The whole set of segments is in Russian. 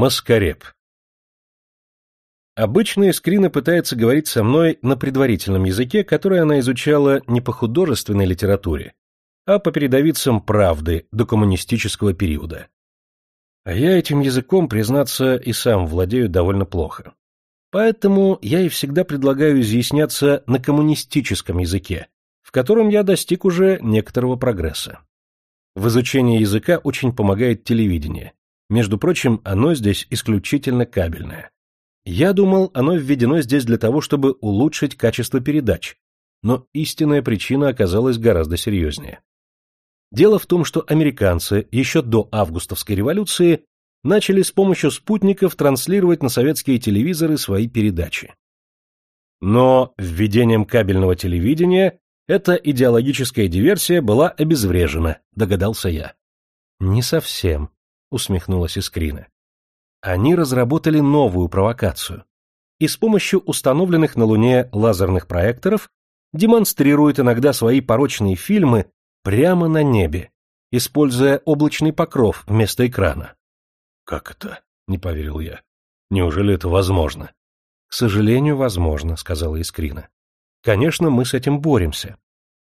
Маскареп Обычно Искрина пытается говорить со мной на предварительном языке, который она изучала не по художественной литературе, а по передовицам правды до коммунистического периода. А я этим языком, признаться, и сам владею довольно плохо. Поэтому я и всегда предлагаю изъясняться на коммунистическом языке, в котором я достиг уже некоторого прогресса. В изучении языка очень помогает телевидение. Между прочим, оно здесь исключительно кабельное. Я думал, оно введено здесь для того, чтобы улучшить качество передач, но истинная причина оказалась гораздо серьезнее. Дело в том, что американцы еще до августовской революции начали с помощью спутников транслировать на советские телевизоры свои передачи. Но введением кабельного телевидения эта идеологическая диверсия была обезврежена, догадался я. Не совсем, усмехнулась Искрина они разработали новую провокацию и с помощью установленных на Луне лазерных проекторов демонстрируют иногда свои порочные фильмы прямо на небе, используя облачный покров вместо экрана. «Как это?» — не поверил я. «Неужели это возможно?» «К сожалению, возможно», — сказала Искрина. «Конечно, мы с этим боремся.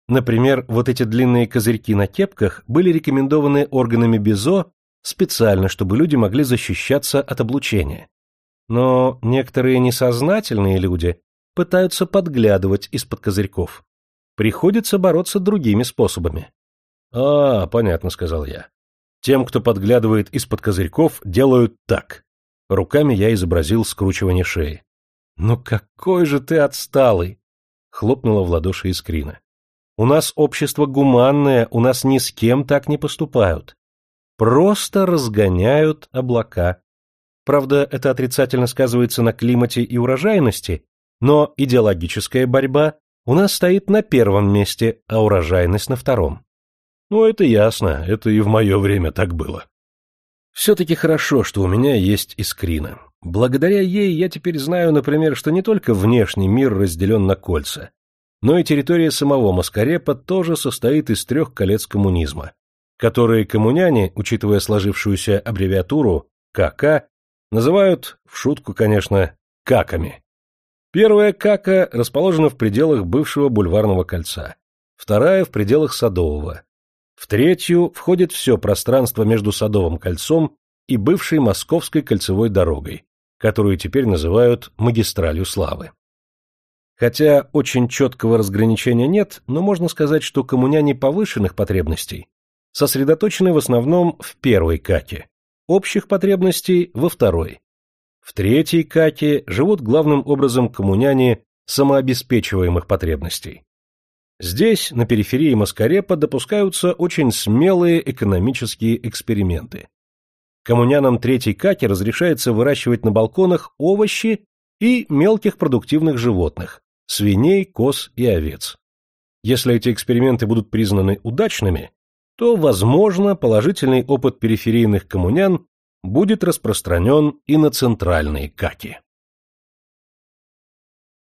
Например, вот эти длинные козырьки на кепках были рекомендованы органами БИЗО специально, чтобы люди могли защищаться от облучения. Но некоторые несознательные люди пытаются подглядывать из-под козырьков. Приходится бороться другими способами. — А, понятно, — сказал я. Тем, кто подглядывает из-под козырьков, делают так. Руками я изобразил скручивание шеи. — Ну какой же ты отсталый! — хлопнула в ладоши Искрина. — У нас общество гуманное, у нас ни с кем так не поступают просто разгоняют облака. Правда, это отрицательно сказывается на климате и урожайности, но идеологическая борьба у нас стоит на первом месте, а урожайность на втором. Ну, это ясно, это и в мое время так было. Все-таки хорошо, что у меня есть искрина. Благодаря ей я теперь знаю, например, что не только внешний мир разделен на кольца, но и территория самого Маскарепа тоже состоит из трех колец коммунизма которые коммуняне, учитывая сложившуюся аббревиатуру КК, называют, в шутку, конечно, каками. Первая кака расположена в пределах бывшего бульварного кольца, вторая — в пределах Садового. В третью входит все пространство между Садовым кольцом и бывшей Московской кольцевой дорогой, которую теперь называют магистралью славы. Хотя очень четкого разграничения нет, но можно сказать, что коммуняне повышенных потребностей сосредоточены в основном в первой каке, общих потребностей во второй. В третьей каке живут главным образом коммуняне самообеспечиваемых потребностей. Здесь, на периферии Маскарепа, допускаются очень смелые экономические эксперименты. Коммунянам третьей каки разрешается выращивать на балконах овощи и мелких продуктивных животных – свиней, коз и овец. Если эти эксперименты будут признаны удачными, то, возможно, положительный опыт периферийных коммунян будет распространен и на центральные каки.